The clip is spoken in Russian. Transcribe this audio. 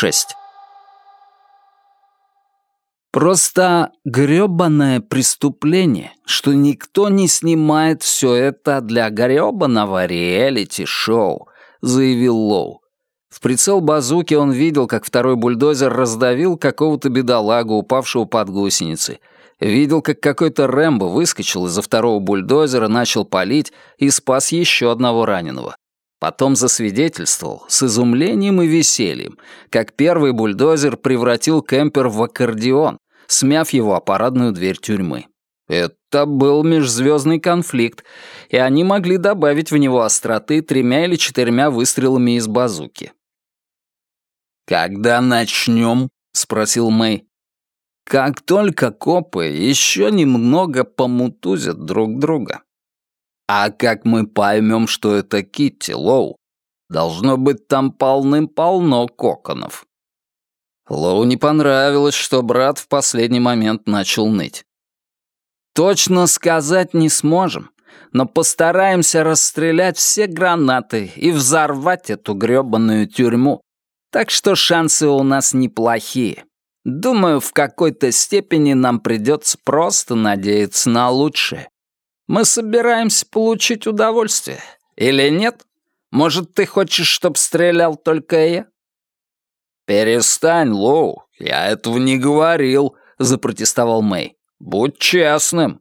6. Просто грёбаное преступление, что никто не снимает все это для грёбаного реалити-шоу, заявил Лоу. В прицел базуки он видел, как второй бульдозер раздавил какого-то бедолагу, упавшего под гусеницы. Видел, как какой-то Рэмбо выскочил из-за второго бульдозера, начал палить и спас еще одного раненого. Потом засвидетельствовал с изумлением и весельем, как первый бульдозер превратил кемпер в аккордеон, смяв его о парадную дверь тюрьмы. Это был межзвездный конфликт, и они могли добавить в него остроты тремя или четырьмя выстрелами из базуки. «Когда начнем?» — спросил Мэй. «Как только копы еще немного помутузят друг друга». А как мы поймем, что это Китти Лоу? Должно быть там полным-полно коконов. Лоу не понравилось, что брат в последний момент начал ныть. Точно сказать не сможем, но постараемся расстрелять все гранаты и взорвать эту грёбаную тюрьму. Так что шансы у нас неплохие. Думаю, в какой-то степени нам придется просто надеяться на лучшее. Мы собираемся получить удовольствие. Или нет? Может, ты хочешь, чтоб стрелял только я?» «Перестань, Лоу, я этого не говорил», — запротестовал Мэй. «Будь честным».